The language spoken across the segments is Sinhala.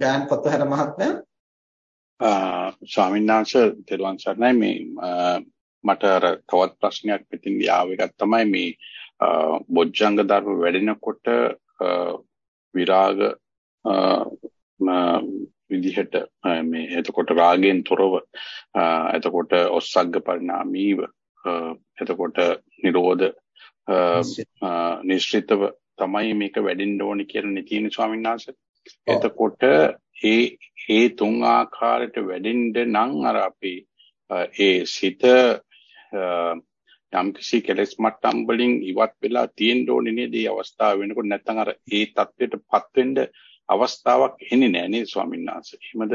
ගායන් පොතහැර මහත්මයා ස්වාමීන් වහන්සේ තෙරුවන් සරණයි. මේ මට අර තවත් ප්‍රශ්නයක් පිටින් ආව එකක් තමයි මේ බොජ්ජංග ධර්ම වැඩෙනකොට විරාග විදිහට මේ එතකොට රාගෙන් තොරව එතකොට ඔස්සග්ග පරිණාමීව එතකොට නිරෝධ නිශ්චිතව තමයි මේක වැඩෙන්න ඕනි කියලා නෙතින ස්වාමීන් වහන්සේ. එතකොට ඒ ඒ තුන් ආකාරයට වැඩෙන්න නම් අර අපි ඒ සිත යම්කිසි කෙලෙස් මට්ටම් වලින් ඉවත් වෙලා තියෙන්න ඕනේ නේද? මේ අවස්ථාව වෙනකොට නැත්නම් අර ඒ தත්වෙටපත් වෙන්න අවස්ථාවක් එන්නේ නැහැ නේද ස්වාමීන් වහන්සේ. එහෙමද?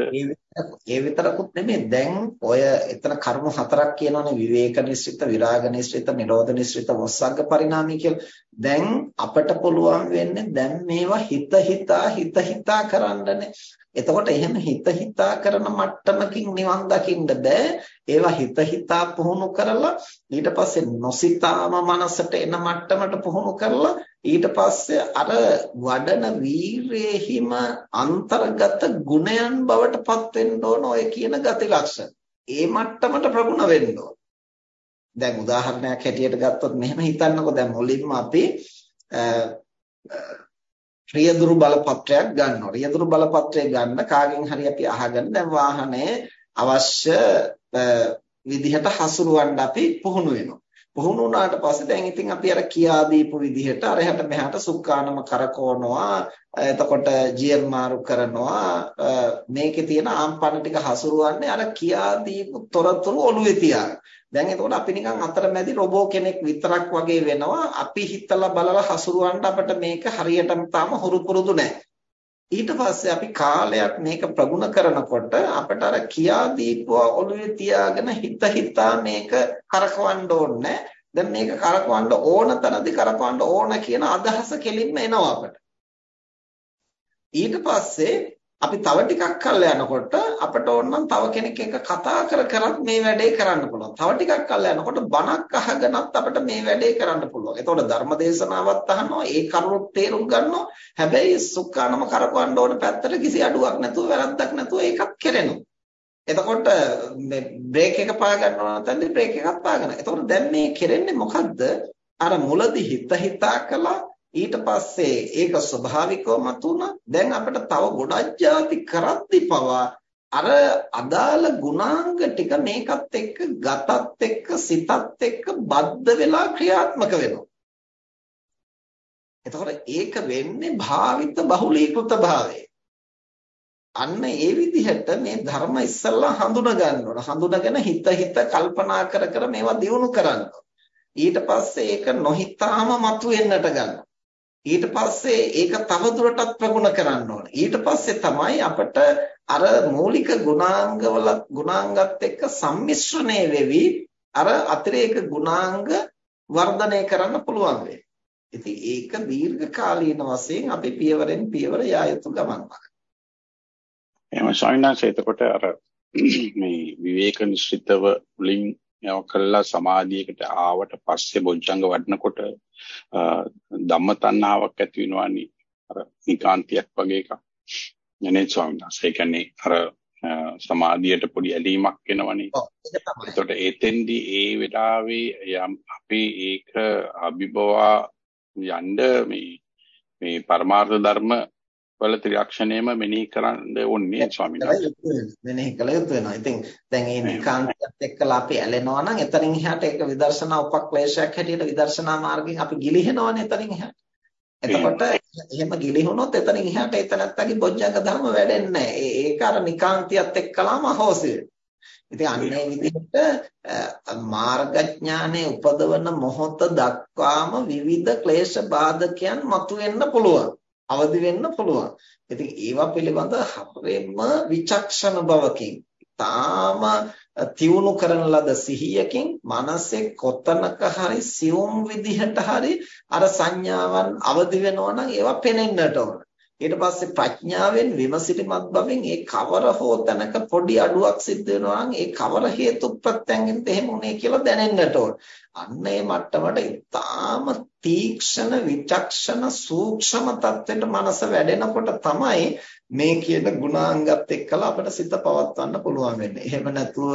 ඒ විතරකුත් නෙමෙයි දැන් ඔය එතන කර්ම හතරක් කියනවනේ විවේක නිශ්චිත, විරාග නිශ්චිත, නිරෝධ නිශ්චිත, වස්සග්ග පරිණාමී කියලා. දැන් අපට පුළුවන් වෙන්නේ දැන් මේවා හිත හිතා හිත හිතා කරන්නනේ. එතකොට එහෙම හිත හිතා කරන මට්ටමකින් නිවන් දකින්න බෑ. ඒවා හිත හිතා පුහුණු කරලා ඊට පස්සේ නොසිතාම මනසට එන මට්ටමට පුහුණු කරලා ඊට පස්සේ අර වඩන වීරයෙහිම අන්තර්ගත ගුණයන් බවට පත් වෙන්න ඕන ඔය කියන ගති ලක්ෂණ. ඒ මට්ටමට ප්‍රගුණ වෙන්න ඕන. දැන් උදාහරණයක් හැටියට ගත්තොත් මෙහෙම හිතන්නකෝ දැන් මුලින්ම අපි රියදුරු බලපත්‍රයක් ගන්නවා. රියදුරු බලපත්‍රය ගන්න කාගෙන් හරි අපි අහගෙන දැන් වාහනේ අවශ්‍ය විදිහට හසුරවන්න අපි පුහුණු වෙනවා. පුහුණු වුණාට පස්සේ දැන් ඉතින් අපි අර කියා දීපු විදිහට අරහට මෙහාට සුක්කානම කරකවනවා. එතකොට ජියර් මාරු කරනවා. මේකේ තියෙන ආම්පන ටික හසුරවන්නේ අර කියා දීපු තොරතුරු ඔළුවේ තියාගෙන. දැන් එතකොට අපි නිකන් අතරමැදි රොබෝ කෙනෙක් විතරක් වගේ වෙනවා. අපි හිතලා බලලා හසුරවන්න අපිට මේක හරියටම තාම හුරු පුරුදු නැහැ ඊට පස්සේ අපි කාලයක් මේක ප්‍රගුණ කරනකොට අපිට අර කියා දීපුවා ඔළුවේ තියාගෙන හිත හිතා මේක කරකවන්න ඕනේ. දැන් මේක කරකවන්න ඕන තැනදී කරකවන්න ඕන කියන අදහස කෙලින්ම එනවා අපිට. ඊට පස්සේ අපි තව ටිකක් කල් යනකොට අපිට ඕනනම් තව කෙනෙක් එක්ක කතා කර කරත් මේ වැඩේ කරන්න පුළුවන්. තව ටිකක් කල් යනකොට බණක් අහගෙනත් අපිට මේ වැඩේ කරන්න පුළුවන්. එතකොට ධර්මදේශනාවත් අහනවා, ඒ කරුණු තේරුම් ගන්නවා. හැබැයි සුඛානම කරකවන්න ඕන පැත්තට කිසි අඩුවක් නැතුව වැරද්දක් නැතුව ඒකත් කෙරෙනවා. එතකොට මේ බ්‍රේක් එක පා ගන්නවා නැත්නම් බ්‍රේක් එකක් පා ගන්නවා. එතකොට දැන් මේ කෙරෙන්නේ මොකද්ද? අර මුලදී හිත හිතා කළා ඊට පස්සේ ඒක ස්වභාවිකව මතුණා. දැන් අපිට තව ගොඩක් ಜಾති කරද්දි පවා අර අදාළ ගුණාංග ටික මේකත් එක්ක ගතත් එක්ක සිතත් එක්ක බද්ධ වෙලා ක්‍රියාත්මක වෙනවා. එතකොට ඒක වෙන්නේ භාවිත බහුලීකృత භාවය. අන්න ඒ විදිහට මේ ධර්ම ඉස්සල්ලා හඳුනා ගන්න ඕන. හඳුනාගෙන හිත හිත කල්පනා කර කර මේවා දියුණු කරන්න. ඊට පස්සේ ඒක නොහිතාම මතුවෙන්නට ගන්නවා. ඊට පස්සේ ඒක තවදුරටත් ප්‍රගුණ කරන්න ඕන. ඊට පස්සේ තමයි අපිට අර මූලික ගුණාංගවල ගුණාංගත් එක්ක සම්මිශ්‍රණය වෙවි අර අතිරේක ගුණාංග වර්ධනය කරන්න පුළුවන් වෙන්නේ. ඉතින් ඒක දීර්ඝ කාලීන වශයෙන් අපි පියවරෙන් පියවර යා යුතු ගමනක්. එහෙනම් ශාවිනාංශ එතකොට අර මේ විවේක නිශ්චිතව මුලින් යව කළා සමාධියකට ආවට පස්සේ බොජ්ජංග වඩනකොට ධම්ම තණ්හාවක් ඇති වෙනවානි. අර නිකාන්තියක් වගේ එකක්. නේ ස්වාමීන් වහන්සේ. ඒ කියන්නේ අර සමාධියට පොඩි ඇලීමක් එනවනේ එතකොට ඒතෙන්දී ඒ වෙලාවේ අපි ඒක අභිබවා යන්න මේ මේ පරමාර්ථ ධර්ම වල ත්‍රිලක්ෂණයම මෙනෙහි කරන්න ඕනේ ස්වාමීන් වහන්සේ. මෙනෙහි කළ යුතු වෙනවා. ඉතින් දැන් මේ නිකාන්තයත් එක්කලා අපි ඇලෙනවා නම් එතනින් එහාට ඒක විදර්ශනා උපක්ලේශයක් හැටියට විදර්ශනා මාර්ගයෙන් අපි ගිලිහෙනවනේ එතනින් එහාට. එතකොට එහෙම ගිලිහුනොත් එතනින් එහාට එතනත්තගේ බොජ්ජංග ධර්ම වැඩෙන්නේ නැහැ. ඒක අර නිකාන්තියත් එක්කලාම අහෝසි ඉතින් අන්නේ විදිහට මාර්ගඥානයේ උපදවන මොහොත දක්වාම විවිධ ක්ලේශ බාධකයන් මතුවෙන්න පුළුවන්. අවදි වෙන්න පුළුවන්. ඉතින් ඒවා පිළිබඳ හරියම විචක්ෂණ බවකින් තාම තියුණු කරන ලද සිහියකින් මනසේ කොතනක හරි සියුම් විදිහට හරි අර සංඥාවන් අවදි වෙනවා නම් ඒවා පෙනෙන්නට ඕන. ඊට පස්සේ ප්‍රඥාවෙන් විමසිලිමත් බවින් ඒ කවර හෝ තැනක පොඩි අඩුවක් සිද්ධ වෙනවා නම් ඒ කවර හේතු ප්‍රත්‍යයෙන් එහෙම උනේ කියලා දැනෙන්නට ඕන. අන්න ඒ මට්ටමට ඉතාම තීක්ෂණ විචක්ෂණ සූක්ෂම තත්ත්වයට මනස වැඩෙනකොට තමයි මේ කියන ගුණාංගත් එක්කලා අපිට සිත පවත්වන්න පුළුවන් වෙන්නේ. එහෙම නැතුව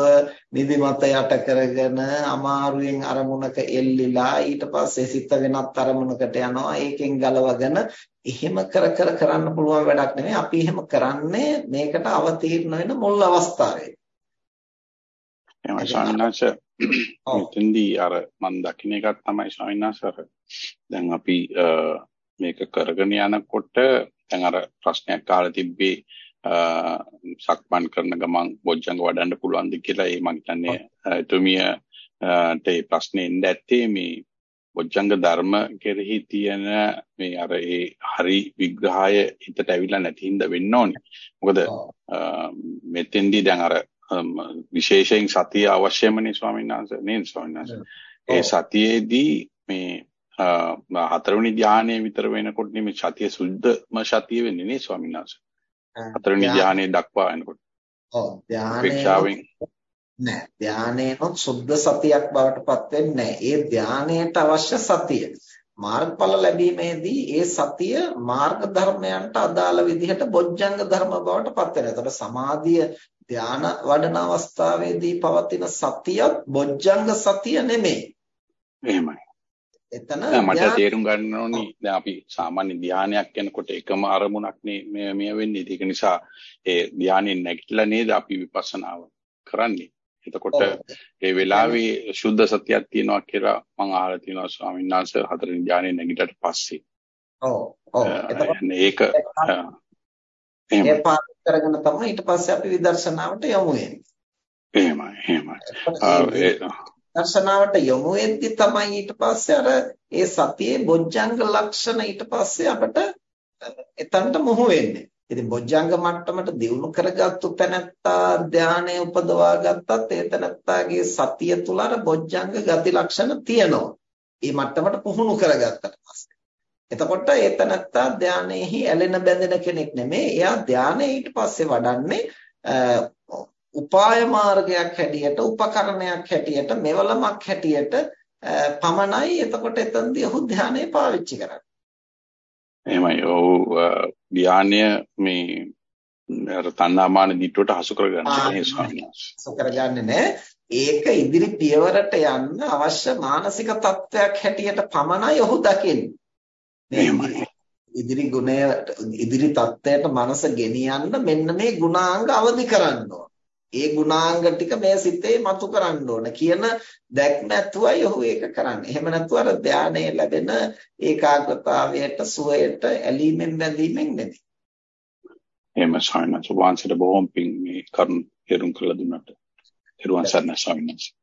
නිදිමත යට කරගෙන අමාරුවෙන් අරමුණක එල්ලිලා ඊට පස්සේ සිත වෙනත් අරමුණකට යනවා. ඒකෙන් ගලවගෙන එහෙම කර කර කරන්න පුළුවන් වැඩක් නෙමෙයි. අපි එහෙම කරන්නේ මේකට අවතීර්ණ වෙන මුල් අවස්ථාවේ. එහෙනම් ශාන්නාච මෙතෙන්දී අර මම දකින්න එකක් තමයි ශාන්නාච අර දැන් අපි මේක කරගෙන යනකොට දැන් අර ප්‍රශ්නයක් අහලා තිබ්බේ සක්මන් කරන ගමන් බොජ්ජංග වඩන්න පුළුවන්ද කියලා. ඒ මම හිතන්නේ එතුමියට ඒ ප්‍රශ්නේ ඉඳ ඇත්තේ මේ බොජ්ජංග ධර්ම කෙරෙහි තියෙන මේ අර ඒ හරි විග්‍රහය හිතට ඇවිල්ලා නැති හින්දා වෙන්න ඕනේ. මොකද මෙතෙන්දී දැන් අර විශේෂයෙන් සතිය අවශ්‍යමනේ ස්වාමීන් වහන්සේ. නේද ස්වාමීන් වහන්සේ. ඒ සතියේදී මේ හතරවෙනි ධානයේ විතර වෙනකොට මේ සතිය සුද්ධම සතිය වෙන්නේ නේ ස්වාමීන් වහන්සේ. හතරවෙනි ධානයේ දක්වා එනකොට. ඔව් ධානයේ නෑ ධානයේනොත් සුද්ධ සතියක් බවට පත් වෙන්නේ ඒ ධානයට අවශ්‍ය සතිය. මාර්ගඵල ලැබීමේදී ඒ සතිය මාර්ග ධර්මයන්ට අදාළ විදිහට බොජ්ජංග ධර්ම බවට පත් වෙනවා. එතකොට සමාධිය ධාන වඩන අවස්ථාවේදී පවතින සතියත් බොජ්ජංග සතිය නෙමෙයි. එහෙමයි. එතන මට තේරුම් ගන්න ඕනි. දැන් අපි සාමාන්‍ය ධානයක් යනකොට එකම අරමුණක් නේ මේ වෙන්නේ. ඒක නිසා ඒ ධානයෙන් නැගිටලා නේද අපි විපස්සනාව කරන්නේ. එතකොට ඒ වෙලාවේ සුද්ධ සතියක් තියෙනවා කියලා මම අහලා තියෙනවා ස්වාමීන් වහන්සේ හතරෙනි ධානයෙන් නැගිටට පස්සේ. ඔව්. ඔව්. ඒක. එහෙම පාත් කරගෙන තමයි ඊට පස්සේ අපි විදර්ශනාවට යමු වෙන්නේ. එහෙමයි එහෙමයි දර්ශනාවට යොමු වෙද්දි තමයි ඊට පස්සේ අර ඒ සතියේ බොජ්ජංග ලක්ෂණ ඊට පස්සේ අපිට එතනට මොහු වෙන්නේ. ඉතින් බොජ්ජංග මට්ටමට දියුණු කරගත්තු තැනැත්තා ධානය උපදවා ගත්තත් ඒ තැනැත්තාගේ සතිය තුල අර බොජ්ජංග ගති ලක්ෂණ තියෙනවා. ඒ මට්ටමට පුහුණු කරගත්තට පස්සේ. එතකොට ඒ තැනැත්තා ධානයේහි ඇලෙන බැඳෙන කෙනෙක් නෙමෙයි. එයා ධානය ඊට පස්සේ වඩන්නේ උපාය මාර්ගයක් හැටියට උපකරණයක් හැටියට මෙවලමක් හැටියට පමණයි එතකොට එතනදී ඔහු ධානය පාවිච්චි කරන්නේ. එහෙමයි. ඔව් ධානය මේ අර තණ්හාමාන දිට්ඨුවට හසු කරගන්න නැහැ ස්වාමීන් වහන්සේ. හසු කරගන්නේ නැහැ. ඒක ඉදිරි පියවරට යන්න අවශ්‍ය මානසික තත්වයක් හැටියට පමණයි ඔහු දකින්නේ. එහෙමයි. ඉදිරි ගුණය ඉදිරි தත්ත්වයට මනස ගෙනියන්න මෙන්න මේ ගුණාංග අවදි කරන්න ඕන. ඒ ගුණාංග ටික මේ සිතේ මතු කරන්න ඕන කියන දැක්ම ඇතුවයි ඔහු ඒක කරන්නේ. එහෙම නැතුව අර ධානයේ ලැබෙන ඒකාග්‍රතාවයට සුවයට ඇලීමෙන් බැඳීමෙන් නෙමෙයි. එහෙම සායනස වංශයට බොහොම පිං මේ කරුණ හේරුම් කළ දුන්නට. ඊරුවන් සර්ණ ස්වාමීන් වහන්සේ.